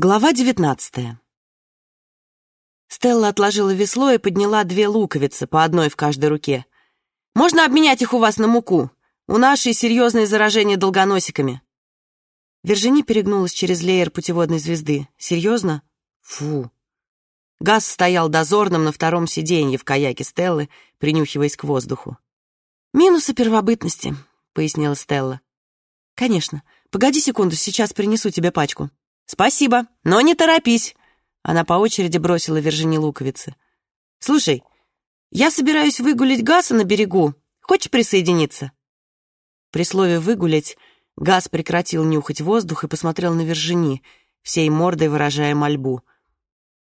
Глава девятнадцатая. Стелла отложила весло и подняла две луковицы, по одной в каждой руке. «Можно обменять их у вас на муку? У нашей серьезное заражение долгоносиками». Вержини перегнулась через леер путеводной звезды. «Серьезно? Фу». Газ стоял дозорным на втором сиденье в каяке Стеллы, принюхиваясь к воздуху. «Минусы первобытности», — пояснила Стелла. «Конечно. Погоди секунду, сейчас принесу тебе пачку». «Спасибо, но не торопись!» Она по очереди бросила Вержини луковицы. «Слушай, я собираюсь выгулить Гаса на берегу. Хочешь присоединиться?» При слове «выгулять» Газ прекратил нюхать воздух и посмотрел на Вержини, всей мордой выражая мольбу.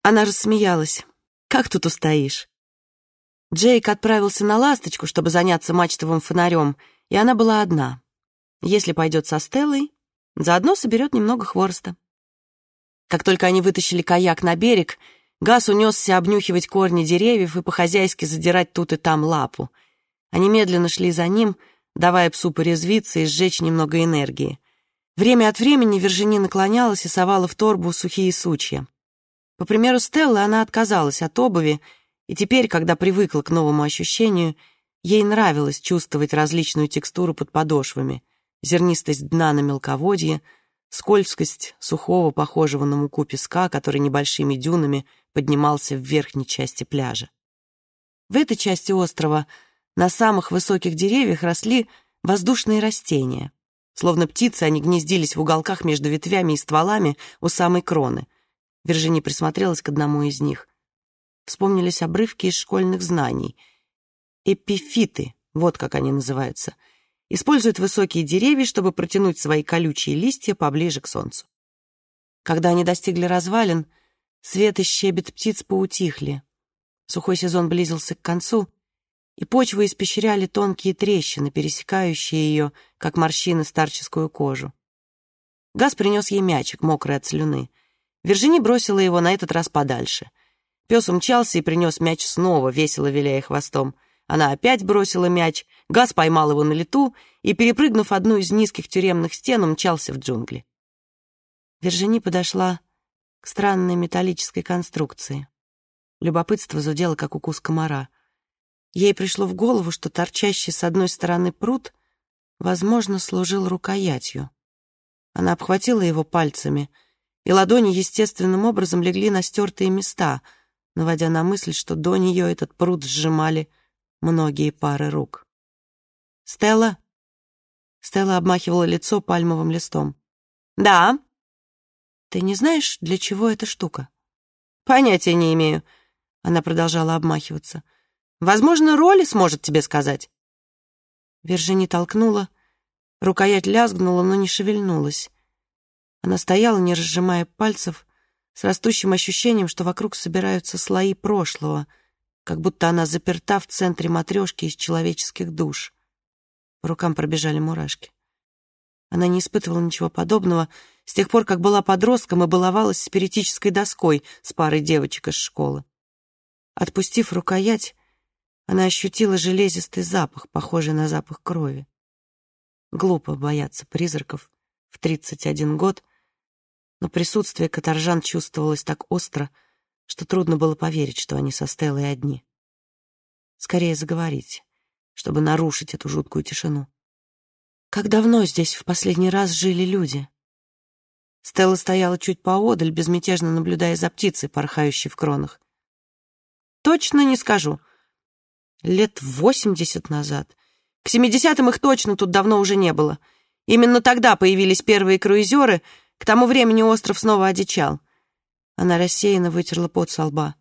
Она рассмеялась. «Как тут устоишь?» Джейк отправился на «Ласточку», чтобы заняться мачтовым фонарем, и она была одна. Если пойдет со Стеллой, заодно соберет немного хвороста. Как только они вытащили каяк на берег, Газ унесся обнюхивать корни деревьев и по-хозяйски задирать тут и там лапу. Они медленно шли за ним, давая псу порезвиться и сжечь немного энергии. Время от времени Вержини наклонялась и совала в торбу сухие сучья. По примеру Стеллы, она отказалась от обуви, и теперь, когда привыкла к новому ощущению, ей нравилось чувствовать различную текстуру под подошвами, зернистость дна на мелководье — скользкость сухого, похожего на муку песка, который небольшими дюнами поднимался в верхней части пляжа. В этой части острова на самых высоких деревьях росли воздушные растения. Словно птицы, они гнездились в уголках между ветвями и стволами у самой кроны. Виржини присмотрелась к одному из них. Вспомнились обрывки из школьных знаний. Эпифиты, вот как они называются — используют высокие деревья, чтобы протянуть свои колючие листья поближе к солнцу. Когда они достигли развалин, свет и щебет птиц поутихли. Сухой сезон близился к концу, и почву испещряли тонкие трещины, пересекающие ее, как морщины, старческую кожу. Газ принес ей мячик, мокрый от слюны. Вержини бросила его на этот раз подальше. Пес умчался и принес мяч снова, весело виляя хвостом. Она опять бросила мяч, Газ поймал его на лету и, перепрыгнув одну из низких тюремных стен, умчался в джунгли. Вержини подошла к странной металлической конструкции. Любопытство зудело, как укус комара. Ей пришло в голову, что торчащий с одной стороны пруд, возможно, служил рукоятью. Она обхватила его пальцами, и ладони естественным образом легли на стертые места, наводя на мысль, что до нее этот пруд сжимали многие пары рук. «Стелла?» Стелла обмахивала лицо пальмовым листом. «Да». «Ты не знаешь, для чего эта штука?» «Понятия не имею», — она продолжала обмахиваться. «Возможно, Роли сможет тебе сказать». Вержини толкнула, рукоять лязгнула, но не шевельнулась. Она стояла, не разжимая пальцев, с растущим ощущением, что вокруг собираются слои прошлого — как будто она заперта в центре матрешки из человеческих душ. По рукам пробежали мурашки. Она не испытывала ничего подобного с тех пор, как была подростком и баловалась спиритической доской с парой девочек из школы. Отпустив рукоять, она ощутила железистый запах, похожий на запах крови. Глупо бояться призраков в 31 год, но присутствие каторжан чувствовалось так остро, что трудно было поверить, что они со Стеллой одни. Скорее заговорить, чтобы нарушить эту жуткую тишину. Как давно здесь в последний раз жили люди? Стелла стояла чуть поодаль, безмятежно наблюдая за птицей, порхающей в кронах. Точно не скажу. Лет восемьдесят назад. К семидесятым их точно тут давно уже не было. Именно тогда появились первые круизеры, к тому времени остров снова одичал. Она рассеянно вытерла пот со лба.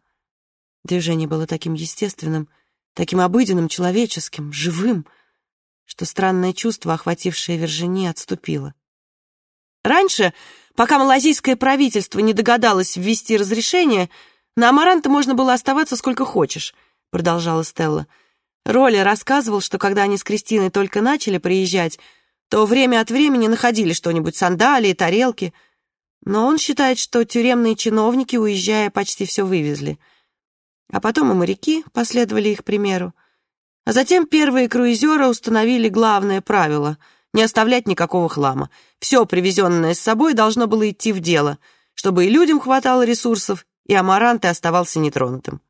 Движение было таким естественным, таким обыденным, человеческим, живым, что странное чувство, охватившее Вержини, отступило. Раньше, пока малазийское правительство не догадалось ввести разрешение, на Амаранте можно было оставаться сколько хочешь, продолжала Стелла. Роли рассказывал, что когда они с Кристиной только начали приезжать, то время от времени находили что-нибудь, сандалии, тарелки — но он считает, что тюремные чиновники, уезжая, почти все вывезли. А потом и моряки последовали их примеру. А затем первые круизеры установили главное правило — не оставлять никакого хлама. Все, привезенное с собой, должно было идти в дело. чтобы и людям хватало ресурсов, и Амаранте оставался нетронутым.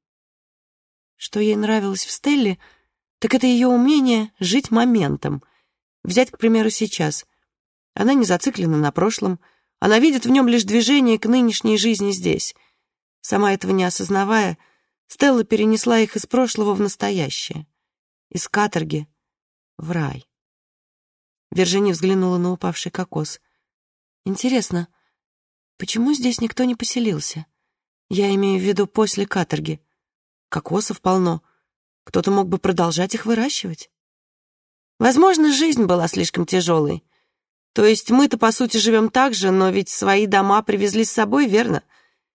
Что ей нравилось в Стелле, так это ее умение жить моментом. Взять, к примеру, сейчас. Она не зациклена на прошлом, она видит в нем лишь движение к нынешней жизни здесь. Сама этого не осознавая, Стелла перенесла их из прошлого в настоящее, из каторги в рай. Вержини взглянула на упавший кокос. Интересно, почему здесь никто не поселился? Я имею в виду после каторги. Кокосов полно. Кто-то мог бы продолжать их выращивать. Возможно, жизнь была слишком тяжелой. То есть мы-то, по сути, живем так же, но ведь свои дома привезли с собой, верно?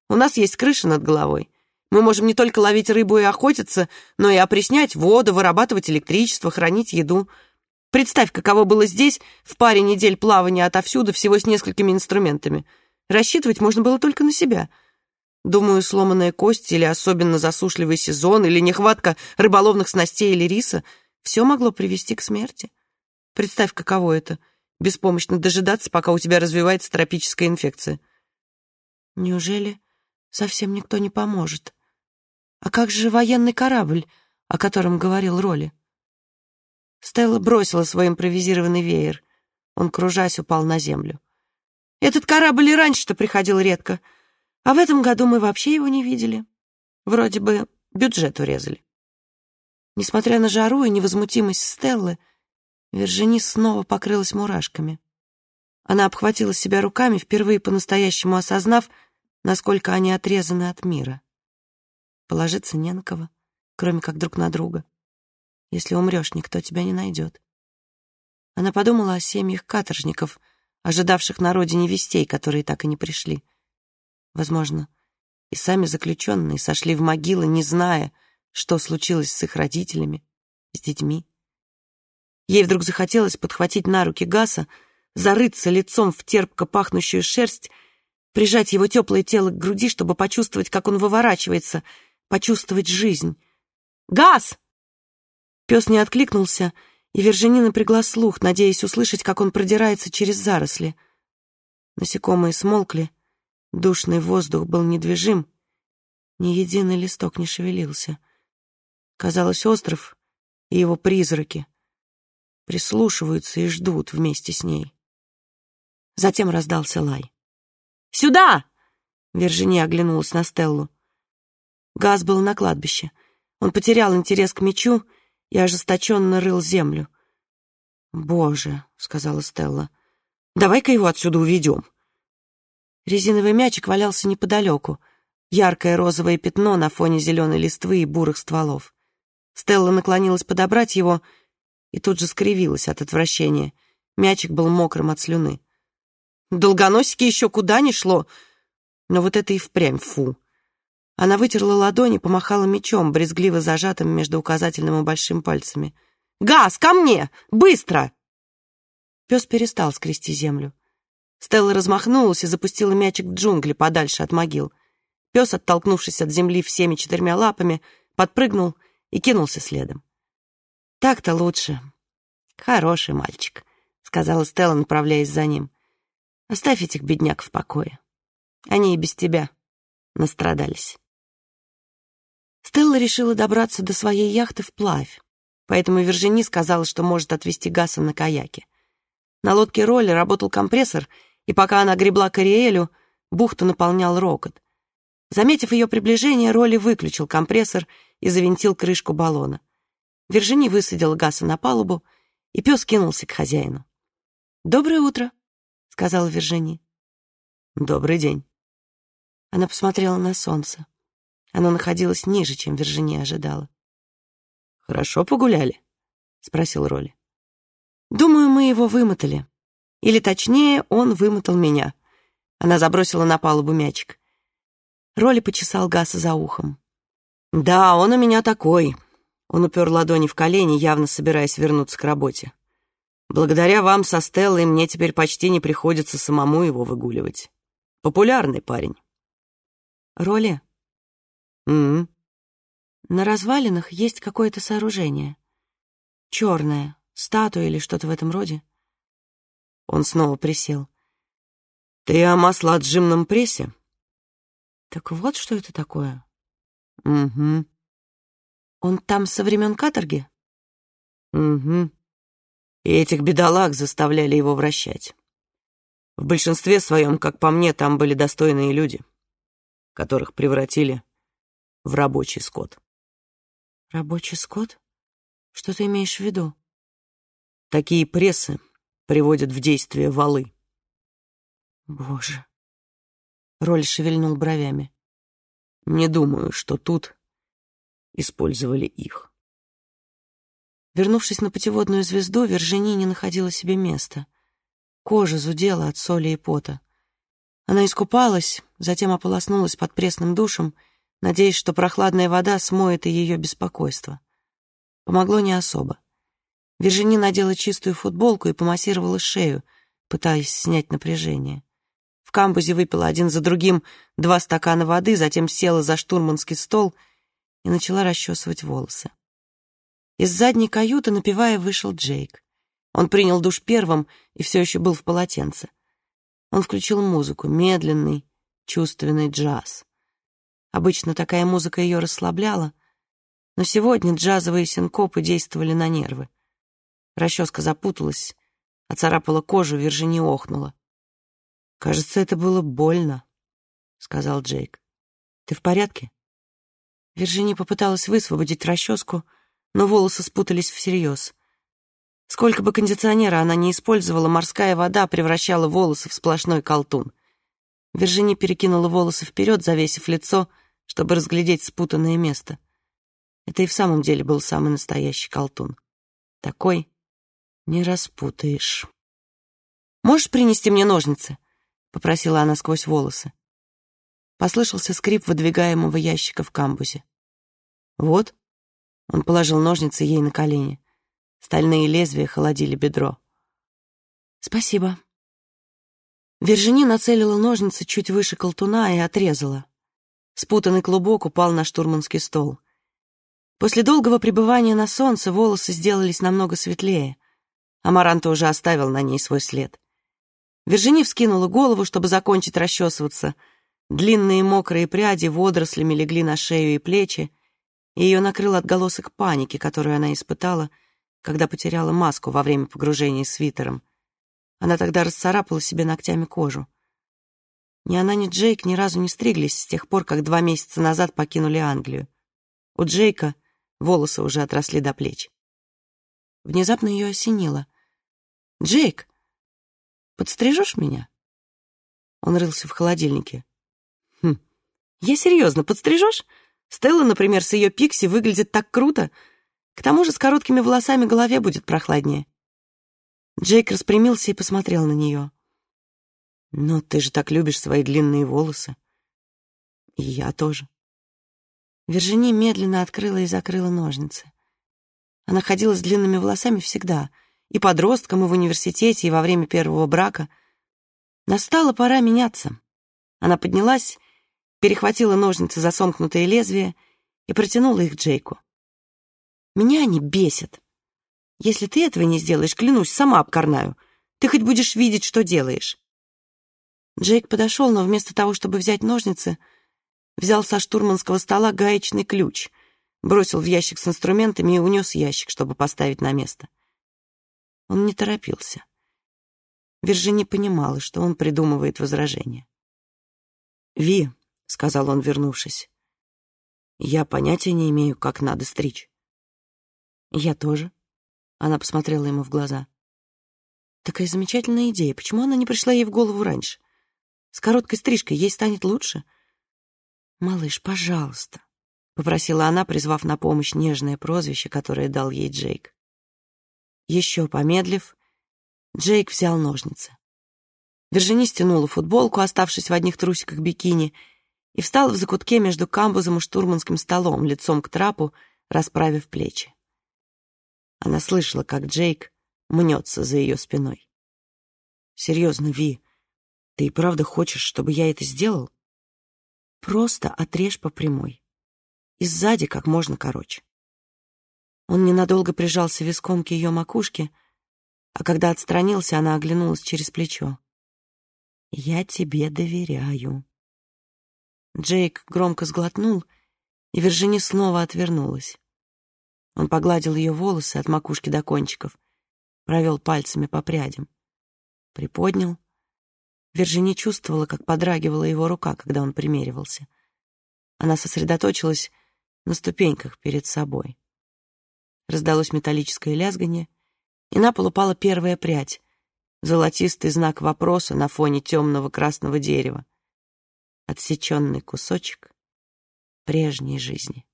У нас есть крыша над головой. Мы можем не только ловить рыбу и охотиться, но и опреснять воду, вырабатывать электричество, хранить еду. Представь, каково было здесь в паре недель плавания отовсюду всего с несколькими инструментами. Рассчитывать можно было только на себя. Думаю, сломанная кость или особенно засушливый сезон, или нехватка рыболовных снастей или риса — все могло привести к смерти. Представь, каково это — беспомощно дожидаться, пока у тебя развивается тропическая инфекция. Неужели совсем никто не поможет? А как же военный корабль, о котором говорил Роли? Стелла бросила свой импровизированный веер. Он, кружась, упал на землю. Этот корабль и раньше-то приходил редко, а в этом году мы вообще его не видели. Вроде бы бюджет урезали. Несмотря на жару и невозмутимость Стеллы, Вержини снова покрылась мурашками. Она обхватила себя руками, впервые по-настоящему осознав, насколько они отрезаны от мира. Положиться не на кого, кроме как друг на друга. Если умрешь, никто тебя не найдет. Она подумала о семьях каторжников, ожидавших на родине вестей, которые так и не пришли. Возможно, и сами заключенные сошли в могилы, не зная, что случилось с их родителями, с детьми. Ей вдруг захотелось подхватить на руки Гаса, зарыться лицом в терпко пахнущую шерсть, прижать его теплое тело к груди, чтобы почувствовать, как он выворачивается, почувствовать жизнь. «Газ!» Пес не откликнулся, и Вержини напрягла слух, надеясь услышать, как он продирается через заросли. Насекомые смолкли, душный воздух был недвижим, ни единый листок не шевелился. Казалось, остров и его призраки прислушиваются и ждут вместе с ней. Затем раздался лай. «Сюда!» — Вержини оглянулась на Стеллу. Газ был на кладбище. Он потерял интерес к мечу и ожесточенно рыл землю. «Боже», — сказала Стелла, — «давай-ка его отсюда уведем». Резиновый мячик валялся неподалеку, яркое розовое пятно на фоне зеленой листвы и бурых стволов. Стелла наклонилась подобрать его и тут же скривилась от отвращения. Мячик был мокрым от слюны. Долгоносики еще куда ни шло, но вот это и впрямь фу. Она вытерла ладони, помахала мечом, брезгливо зажатым между указательным и большим пальцами. «Газ, ко мне! Быстро!» Пес перестал скрести землю. Стелла размахнулась и запустила мячик в джунгли подальше от могил. Пес, оттолкнувшись от земли всеми четырьмя лапами, подпрыгнул и кинулся следом. «Так-то лучше. Хороший мальчик», — сказала Стелла, направляясь за ним. «Оставь этих бедняк в покое. Они и без тебя настрадались». Стелла решила добраться до своей яхты вплавь, поэтому Вержини сказала, что может отвезти Гаса на каяке. На лодке Ролли работал компрессор, и пока она гребла к Ариэлю, бухту наполнял рокот. Заметив ее приближение, Ролли выключил компрессор и завинтил крышку баллона. Вержини высадила Гаса на палубу, и пес кинулся к хозяину. «Доброе утро», — сказала Вержини. «Добрый день». Она посмотрела на солнце. Оно находилось ниже, чем Вержини ожидала. «Хорошо погуляли?» — спросил Роли. «Думаю, мы его вымотали. Или, точнее, он вымотал меня». Она забросила на палубу мячик. Роли почесал Гаса за ухом. «Да, он у меня такой». Он упер ладони в колени, явно собираясь вернуться к работе. «Благодаря вам со Стеллой мне теперь почти не приходится самому его выгуливать. Популярный парень». «Роли?» «М-м». На развалинах есть какое-то сооружение. Черное, статуя или что-то в этом роде. Он снова присел. «Ты о маслоотжимном прессе?» Так вот, что это такое? Угу. Он там со времен каторги? Угу. И этих бедолаг заставляли его вращать. В большинстве своем, как по мне, там были достойные люди, которых превратили в рабочий скот. Рабочий скот? Что ты имеешь в виду? Такие прессы приводят в действие валы. Боже. Роль шевельнул бровями. Не думаю, что тут использовали их. Вернувшись на путеводную звезду, Вержини не находила себе места. Кожа зудела от соли и пота. Она искупалась, затем ополоснулась под пресным душем, надеясь, что прохладная вода смоет и ее беспокойство. Помогло не особо. Вержини надела чистую футболку и помассировала шею, пытаясь снять напряжение. В камбузе выпила один за другим два стакана воды, затем села за штурманский стол и начала расчесывать волосы. Из задней каюты, напевая, вышел Джейк. Он принял душ первым и все еще был в полотенце. Он включил музыку, медленный, чувственный джаз. Обычно такая музыка ее расслабляла, но сегодня джазовые синкопы действовали на нервы. Расческа запуталась, оцарапала кожу, Виржини охнула. «Кажется, это было больно», — сказал Джейк. «Ты в порядке?» Виржини попыталась высвободить расческу, но волосы спутались всерьез. Сколько бы кондиционера она ни использовала, морская вода превращала волосы в сплошной колтун. Виржини перекинула волосы вперед, завесив лицо, чтобы разглядеть спутанное место. Это и в самом деле был самый настоящий колтун. Такой не распутаешь. «Можешь принести мне ножницы?» — попросила она сквозь волосы. Послышался скрип выдвигаемого ящика в камбузе. «Вот», — он положил ножницы ей на колени. Стальные лезвия холодили бедро. «Спасибо». Вержини нацелила ножницы чуть выше колтуна и отрезала. Спутанный клубок упал на штурманский стол. После долгого пребывания на солнце волосы сделались намного светлее. Амаранта уже оставил на ней свой след. Вержини вскинула голову, чтобы закончить расчесываться. Длинные мокрые пряди водорослями легли на шею и плечи, и ее накрыл отголосок паники, которую она испытала, когда потеряла маску во время погружения свитером. Она тогда расцарапала себе ногтями кожу. Ни она, ни Джейк ни разу не стриглись с тех пор, как два месяца назад покинули Англию. У Джейка волосы уже отросли до плеч. Внезапно ее осенило. «Джейк, Подстрижешь меня?» Он рылся в холодильнике. «Хм, я серьезно, подстрижешь? Стелла, например, с ее пикси выглядит так круто. К тому же с короткими волосами голове будет прохладнее». Джейк распрямился и посмотрел на нее. «Но ты же так любишь свои длинные волосы». «И я тоже». Вержини медленно открыла и закрыла ножницы. Она ходила с длинными волосами всегда — и подростком, и в университете, и во время первого брака. Настала пора меняться. Она поднялась, перехватила ножницы за сомкнутые лезвия и протянула их Джейку. «Меня они бесят. Если ты этого не сделаешь, клянусь, сама обкорнаю. Ты хоть будешь видеть, что делаешь». Джейк подошел, но вместо того, чтобы взять ножницы, взял со штурманского стола гаечный ключ, бросил в ящик с инструментами и унес ящик, чтобы поставить на место. Он не торопился. Виржини понимала, что он придумывает возражение. «Ви», — сказал он, вернувшись, — «я понятия не имею, как надо стричь». «Я тоже», — она посмотрела ему в глаза. «Такая замечательная идея. Почему она не пришла ей в голову раньше? С короткой стрижкой ей станет лучше». «Малыш, пожалуйста», — попросила она, призвав на помощь нежное прозвище, которое дал ей Джейк. Еще помедлив, Джейк взял ножницы. Вержини стянула футболку, оставшись в одних трусиках бикини, и встала в закутке между камбузом и штурманским столом, лицом к трапу, расправив плечи. Она слышала, как Джейк мнется за ее спиной. «Серьезно, Ви, ты и правда хочешь, чтобы я это сделал? Просто отрежь по прямой. И сзади как можно короче». Он ненадолго прижался виском к ее макушке, а когда отстранился, она оглянулась через плечо. «Я тебе доверяю». Джейк громко сглотнул, и Вержини снова отвернулась. Он погладил ее волосы от макушки до кончиков, провел пальцами по прядям. Приподнял. Вержини чувствовала, как подрагивала его рука, когда он примеривался. Она сосредоточилась на ступеньках перед собой. Раздалось металлическое лязгание, и на пол упала первая прядь, золотистый знак вопроса на фоне темного красного дерева. Отсеченный кусочек прежней жизни.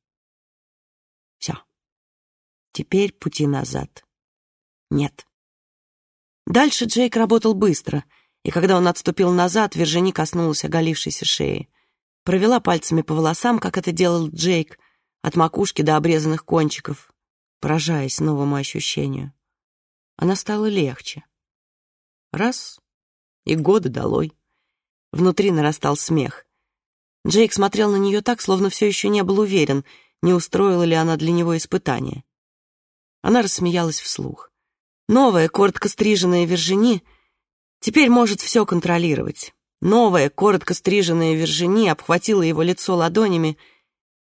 Все. Теперь пути назад. Нет. Дальше Джейк работал быстро, и когда он отступил назад, Вержини коснулась оголившейся шеи. Провела пальцами по волосам, как это делал Джейк, от макушки до обрезанных кончиков, поражаясь новому ощущению. Она стала легче. Раз — и годы долой. Внутри нарастал смех. Джейк смотрел на нее так, словно все еще не был уверен, не устроила ли она для него испытание. Она рассмеялась вслух. Новая, коротко стриженная Вержини теперь может все контролировать. Новая, коротко стриженная Вержини обхватила его лицо ладонями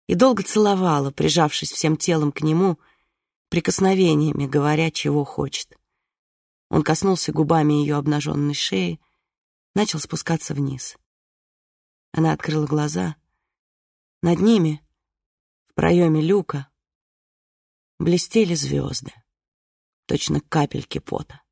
и долго целовала, прижавшись всем телом к нему, прикосновениями, говоря, чего хочет. Он коснулся губами ее обнаженной шеи, начал спускаться вниз. Она открыла глаза. Над ними, в проеме люка, блестели звезды, точно капельки пота.